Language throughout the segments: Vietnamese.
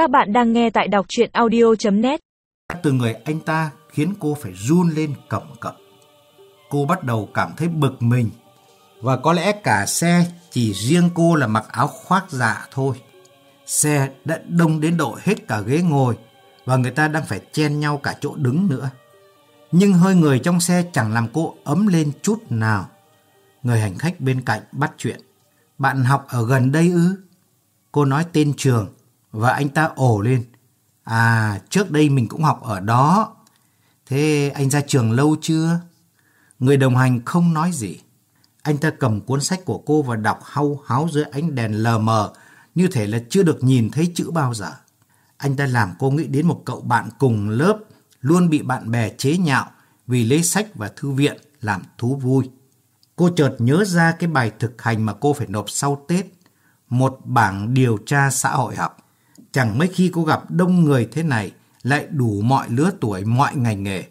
Các bạn đang nghe tại đọc chuyện audio.net Từ người anh ta khiến cô phải run lên cầm cập. Cô bắt đầu cảm thấy bực mình. Và có lẽ cả xe chỉ riêng cô là mặc áo khoác dạ thôi. Xe đã đông đến độ hết cả ghế ngồi và người ta đang phải chen nhau cả chỗ đứng nữa. Nhưng hơi người trong xe chẳng làm cô ấm lên chút nào. Người hành khách bên cạnh bắt chuyện. Bạn học ở gần đây ư? Cô nói tên trường và anh ta ổ lên. À, trước đây mình cũng học ở đó. Thế anh ra trường lâu chưa? Người đồng hành không nói gì. Anh ta cầm cuốn sách của cô và đọc hau háo dưới ánh đèn lờ mờ, như thể là chưa được nhìn thấy chữ bao giờ. Anh ta làm cô nghĩ đến một cậu bạn cùng lớp, luôn bị bạn bè chế nhạo vì lấy sách và thư viện làm thú vui. Cô chợt nhớ ra cái bài thực hành mà cô phải nộp sau Tết, một bảng điều tra xã hội học. Chẳng mấy khi cô gặp đông người thế này, lại đủ mọi lứa tuổi, mọi ngành nghề.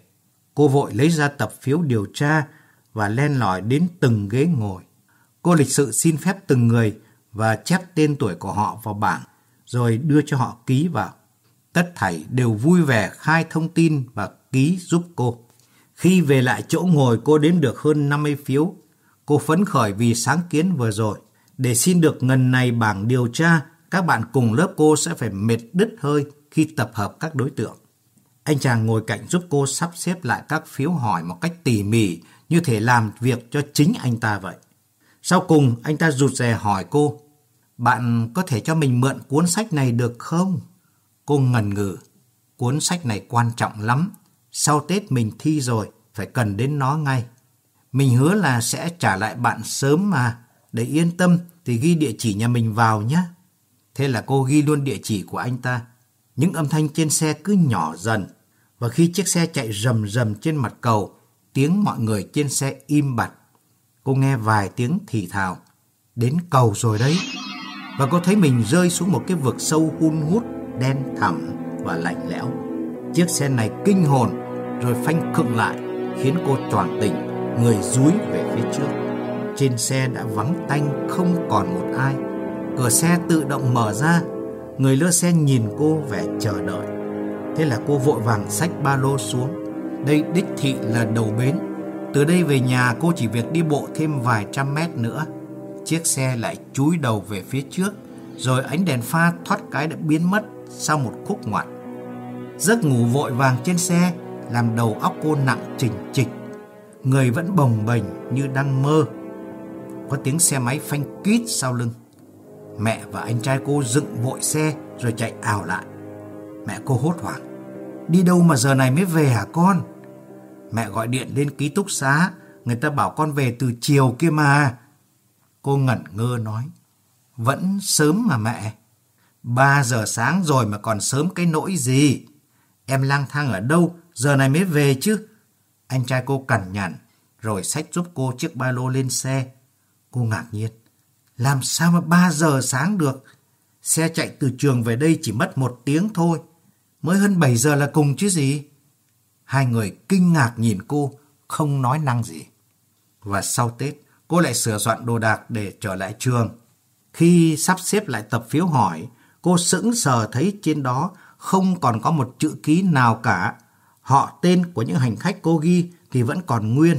Cô vội lấy ra tập phiếu điều tra và len lỏi đến từng ghế ngồi. Cô lịch sự xin phép từng người và chép tên tuổi của họ vào bảng, rồi đưa cho họ ký vào. Tất thảy đều vui vẻ khai thông tin và ký giúp cô. Khi về lại chỗ ngồi cô đếm được hơn 50 phiếu. Cô phấn khởi vì sáng kiến vừa rồi. Để xin được ngần này bảng điều tra, các bạn cùng lớp cô sẽ phải mệt đứt hơi khi tập hợp các đối tượng. Anh chàng ngồi cạnh giúp cô sắp xếp lại các phiếu hỏi một cách tỉ mỉ như thể làm việc cho chính anh ta vậy. Sau cùng, anh ta rụt rè hỏi cô, bạn có thể cho mình mượn cuốn sách này được không? Cô ngần ngừ, cuốn sách này quan trọng lắm. Sau Tết mình thi rồi, phải cần đến nó ngay. Mình hứa là sẽ trả lại bạn sớm mà. Để yên tâm thì ghi địa chỉ nhà mình vào nhé. Thế là cô ghi luôn địa chỉ của anh ta. Những âm thanh trên xe cứ nhỏ dần. Và khi chiếc xe chạy rầm rầm trên mặt cầu, tiếng mọi người trên xe im bặt. Cô nghe vài tiếng thì thào. Đến cầu rồi đấy. Và cô thấy mình rơi xuống một cái vực sâu hun hút, đen thẳm và lạnh lẽo. Chiếc xe này kinh hồn rồi phanh khựng lại khiến cô choàng tỉnh, người dúi về phía trước. Trên xe đã vắng tanh không còn một ai. Cửa xe tự động mở ra, người lưa xe nhìn cô vẻ chờ đợi. Thế là cô vội vàng xách ba lô xuống. Đây đích thị là đầu bến. Từ đây về nhà cô chỉ việc đi bộ thêm vài trăm mét nữa. Chiếc xe lại chúi đầu về phía trước, rồi ánh đèn pha thoát cái đã biến mất sau một khúc ngoặt. Giấc ngủ vội vàng trên xe làm đầu óc cô nặng chỉnh trịch. Người vẫn bồng bềnh như đang mơ. Có tiếng xe máy phanh kít sau lưng. Mẹ và anh trai cô dựng vội xe rồi chạy ảo lại. Mẹ cô hốt hoảng. Đi đâu mà giờ này mới về hả con? Mẹ gọi điện lên ký túc xá. Người ta bảo con về từ chiều kia mà. Cô ngẩn ngơ nói. Vẫn sớm mà mẹ. Ba giờ sáng rồi mà còn sớm cái nỗi gì? Em lang thang ở đâu giờ này mới về chứ. Anh trai cô cằn nhằn, rồi xách giúp cô chiếc ba lô lên xe. Cô ngạc nhiên. Làm sao mà 3 giờ sáng được? Xe chạy từ trường về đây chỉ mất một tiếng thôi. Mới hơn 7 giờ là cùng chứ gì? Hai người kinh ngạc nhìn cô, không nói năng gì. Và sau Tết, cô lại sửa soạn đồ đạc để trở lại trường. Khi sắp xếp lại tập phiếu hỏi, cô sững sờ thấy trên đó không còn có một chữ ký nào cả Họ tên của những hành khách cô ghi thì vẫn còn nguyên,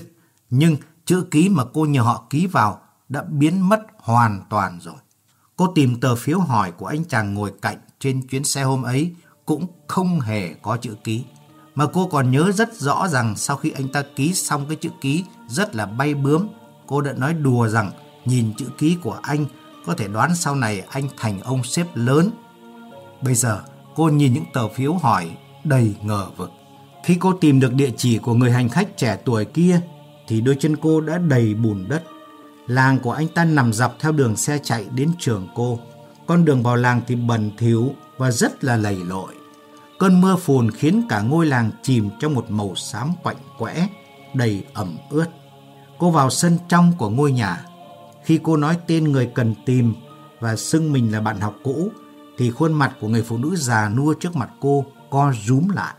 nhưng chữ ký mà cô nhờ họ ký vào đã biến mất hoàn toàn rồi. Cô tìm tờ phiếu hỏi của anh chàng ngồi cạnh trên chuyến xe hôm ấy cũng không hề có chữ ký. Mà cô còn nhớ rất rõ rằng sau khi anh ta ký xong cái chữ ký rất là bay bướm, cô đã nói đùa rằng nhìn chữ ký của anh có thể đoán sau này anh thành ông sếp lớn. Bây giờ cô nhìn những tờ phiếu hỏi đầy ngờ vực. Khi cô tìm được địa chỉ của người hành khách trẻ tuổi kia thì đôi chân cô đã đầy bùn đất. Làng của anh ta nằm dọc theo đường xe chạy đến trường cô. Con đường vào làng thì bẩn thỉu và rất là lầy lội. Cơn mưa phùn khiến cả ngôi làng chìm trong một màu xám quạnh quẽ, đầy ẩm ướt. Cô vào sân trong của ngôi nhà. Khi cô nói tên người cần tìm và xưng mình là bạn học cũ, thì khuôn mặt của người phụ nữ già nua trước mặt cô co rúm lại.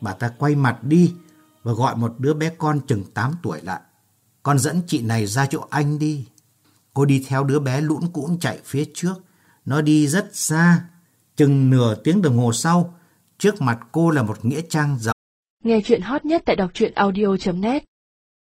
Bà ta quay mặt đi và gọi một đứa bé con chừng 8 tuổi lại. Con dẫn chị này ra chỗ anh đi. Cô đi theo đứa bé lũn cũn chạy phía trước. Nó đi rất xa. Chừng nửa tiếng đồng hồ sau, trước mặt cô là một nghĩa trang rộng. Nghe chuyện hot nhất tại đọc truyện audio.net